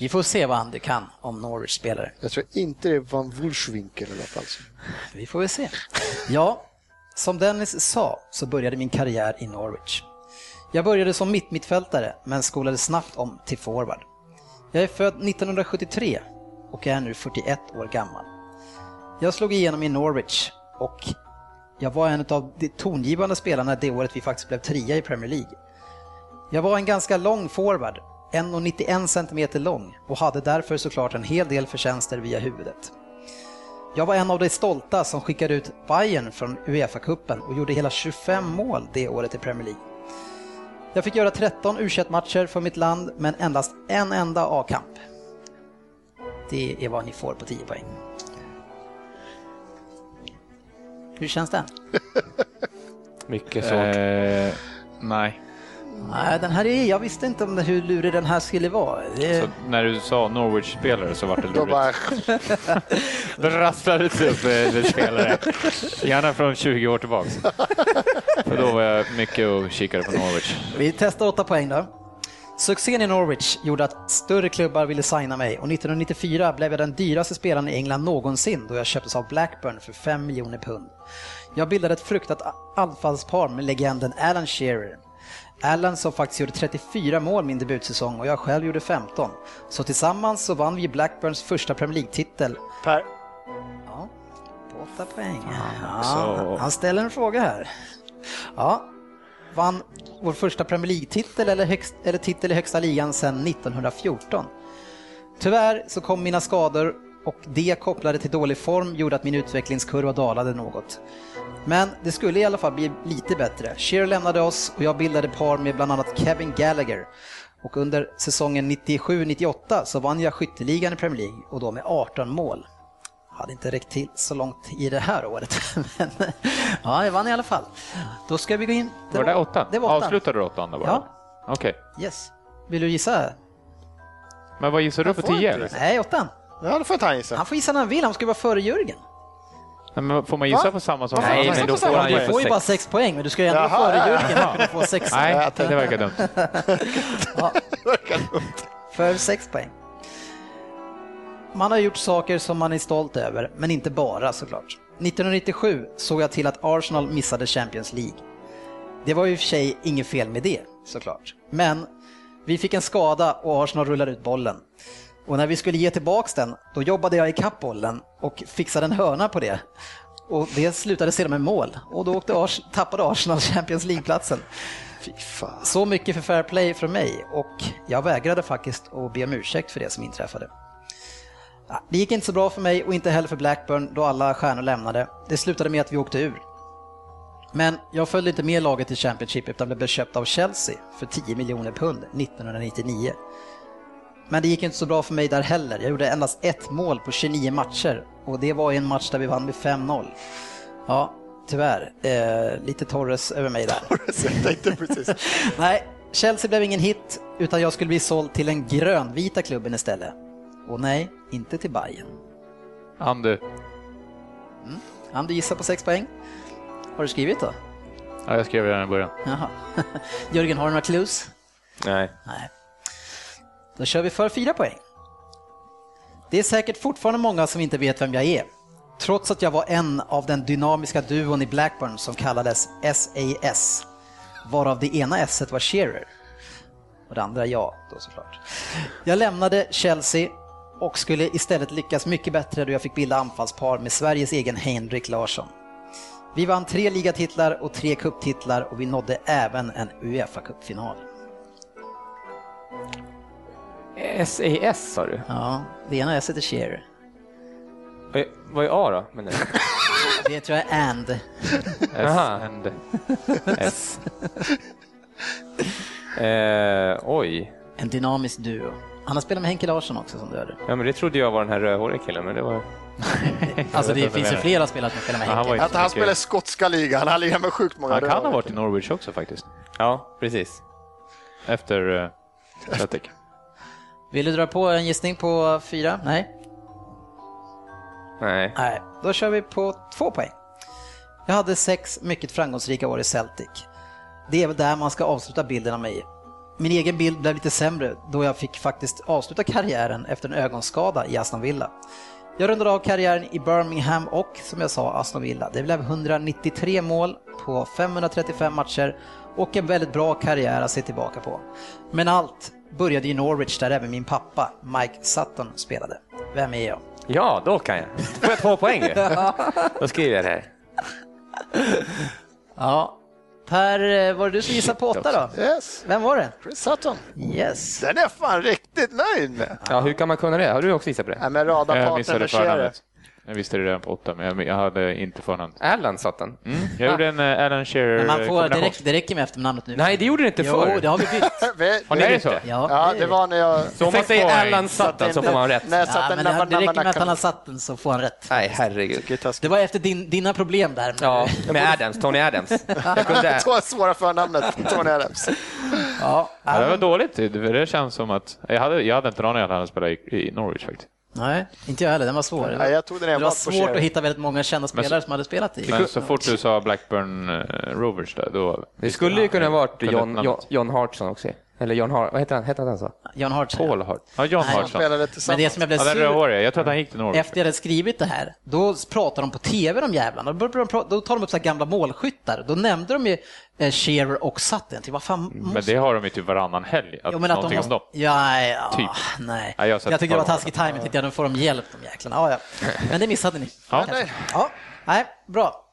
Vi får se vad Andy kan om Norwich spelare. Jag tror inte det är Van Wolfswinkel i alla fall. Vi får väl se. Ja, som Dennis sa så började min karriär i Norwich. Jag började som mittmittfältare men skolade snabbt om till forward. Jag är född 1973 och är nu 41 år gammal. Jag slog igenom i Norwich och jag var en av de tongivande spelarna det året vi faktiskt blev trea i Premier League. Jag var en ganska lång forward, 1,91 cm lång och hade därför såklart en hel del förtjänster via huvudet. Jag var en av de stolta som skickade ut Bayern från Uefa-cupen och gjorde hela 25 mål det året i Premier League. Jag fick göra 13 u matcher för mitt land men endast en enda A-kamp. Det är vad ni får på 10 poäng. Hur känns den? Mycket svårt. Eh, nej. Nej, den här är, jag visste inte om det, hur lurig den här skulle vara. Det, Så när du sa Norwich-spelare så vart det Då lurigt. bara, Då rasslade det upp eh, spelare. Gärna från 20 år tillbaks. För då var jag mycket och kikade på Norwich. Vi testar 8 poäng då. Succén i Norwich gjorde att större klubbar ville signa mig och 1994 blev jag den dyraste spelaren i England någonsin då jag köptes av Blackburn för 5 miljoner pund. Jag bildade ett fruktat anfallspar med legenden Alan Shearer. Alan som faktiskt gjorde 34 mål min debutsäsong och jag själv gjorde 15. Så tillsammans så vann vi Blackburns första Premier League-titel. Per, Ja, på 8 poäng. Ja, han ställer en fråga här. Ja, vann vår första Premier League-titel eller, högst, eller titel i högsta ligan sedan 1914. Tyvärr så kom mina skador och det kopplade till dålig form gjorde att min utvecklingskurva dalade något. Men det skulle i alla fall bli lite bättre. Shearer lämnade oss och jag bildade par med bland annat Kevin Gallagher. Och under säsongen 97-98 så vann jag skytteligan i Premier League och då med 18 mål. Hade inte räckt till så långt i det här året. Men ja, jag vann i alla fall. Då ska vi gå in. Var det åtta? Det var åtta. Avslutade du åttan då bara? Ja. Okej. Yes. Vill du gissa? Men vad gissar du på tio? gissa. Nej, åttan. Ja, då får han gissa. Han får gissa när han vill, han ska vara före Jörgen. Nej, men får man gissa Va? på samma som Nej, men då får han Du ju får ju bara sex poäng, men du ska ju ändå Jaha, vara före ja, Jörgen för att få sex. Nej, det verkar dumt. För sex poäng. Man har gjort saker som man är stolt över, men inte bara såklart. 1997 såg jag till att Arsenal missade Champions League. Det var ju i och för sig inget fel med det, såklart. Men vi fick en skada och Arsenal rullade ut bollen. Och när vi skulle ge tillbaks den, då jobbade jag ikapp bollen och fixade en hörna på det. Och det slutade sedan med mål. Och då åkte Ars tappade Arsenal Champions League-platsen. Så mycket för fair play från mig och jag vägrade faktiskt att be om ursäkt för det som inträffade. Det gick inte så bra för mig och inte heller för Blackburn då alla stjärnor lämnade. Det slutade med att vi åkte ur. Men jag följde inte med laget i Championship utan blev köpt av Chelsea för 10 miljoner pund 1999. Men det gick inte så bra för mig där heller. Jag gjorde endast ett mål på 29 matcher och det var i en match där vi vann med 5-0. Ja, tyvärr. Eh, lite Torres över mig där. Jag tänkte precis. Nej, Chelsea blev ingen hit utan jag skulle bli såld till den grönvita klubben istället. Och nej, inte till Bayern. Andu. Han du gissar på 6 poäng. Har du skrivit då? Ja, jag skrev redan i början. Jaha. Jörgen, har du några clues? Nej. Nej. Då kör vi för 4 poäng. Det är säkert fortfarande många som inte vet vem jag är. Trots att jag var en av den dynamiska duon i Blackburn som kallades SAS. Varav det ena S var Shearer. Och det andra jag då såklart. Jag lämnade Chelsea och skulle istället lyckas mycket bättre då jag fick bilda anfallspar med Sveriges egen Henrik Larsson. Vi vann tre ligatitlar och tre kupptitlar och vi nådde även en Uefa-cupfinal. SAS sa du? Ja, det ena S heter Shearer. Vad är- Vad är A då? Men det- Det tror jag är And. S Aha. and S. Eh, oj. En dynamisk duo. Han har spelat med Henke Larsson också som du hörde. Ja, men det trodde jag var den här rödhåriga killen, men det var... Alltså det finns ju flera spelare som spelar med han Henke. ju- Att han spelar i skotska ligan, han lirar med sjukt många Han kan ha varit i Norwich också faktiskt. Ja, precis. Efter uh, Celtic. Vill du dra på en gissning på fyra? Nej? Nej. Nej, då kör vi på två poäng. Jag hade sex mycket framgångsrika år i Celtic. Det är väl där man ska avsluta bilden av mig. min egen bild blev lite sämre då jag fick faktiskt avsluta karriären efter en ögonskada i Aston Villa. Jag rundade av karriären i Birmingham och, som jag sa, Aston Villa. Det blev 193 mål på 535 matcher och en väldigt bra karriär att se tillbaka på. Men allt började i Norwich där även min pappa, Mike Sutton, spelade. Vem är jag? Ja, då kan jag. Då får jag två poäng. Då skriver jag det här. Ja, Per, eh, var det du som gissade på åtta då? Yes, Vem var det? Chris Sutton. Yes. Den är fan riktigt nöjd med. Ja, hur kan man kunna det? Har du också gissat på det? Nej, men Jag radarpartnern missade med Scherer. Jag visste det redan på åtta, men jag- hade inte förnamn. Alan Sutton? Jag gjorde en eh, Alan Men man får, det, räcker, det räcker med efternamnet nu. Nej, det gjorde det inte Jo, förr. det har vi bytt. Har ni det det så? Ja, Ja, det var när jag... Så om man säger poäng. Alan Sutton så får man rätt. Nej, Ja, men det, det räcker med att han har satt den så får han rätt. Nej, herregud. Det var efter din, dina problem där. Ja, med Adams, Tony Adams. Jag kunde... Två svåra förnamnet, Tony Adams. Ja, det var dåligt, det känns som att... Jag hade, jag hade inte en aning att han i, i Norwich faktiskt. Nej, inte jag heller. Den var svår. Nej, jag tog den det var svårt att hitta väldigt många kända spelare som hade spelat i. Men så fort du sa Blackburn eh, Rovers där, då... Det skulle ju kunna ha varit. John, John Hartson också. Eller John Hart, vad heter han? Heter han så? Jan Hart. Paul Hart. Ja, John Nej, Hartson. Spelade Men det som jag blev Ja, sur rödhåriga. Jag tror att han gick till Norwich. efter jag hade skrivit det här, då pratade de på TV de jävlarna. Då, då tar de upp så här gamla målskyttar. Då nämnde de ju eh, Shearer och Sutton. Vad fan Men måste... det har de ju typ varannan helg. Att Jo, men att de måste... om dem. Ja, ja, Typ. nej. Ja, jag jag tyckte det var taskig timing, tänkte jag, nu får de hjälp de jäklarna. Ja, ja. Men det missade ni. Ja. Kanske. ja. Nej, bra.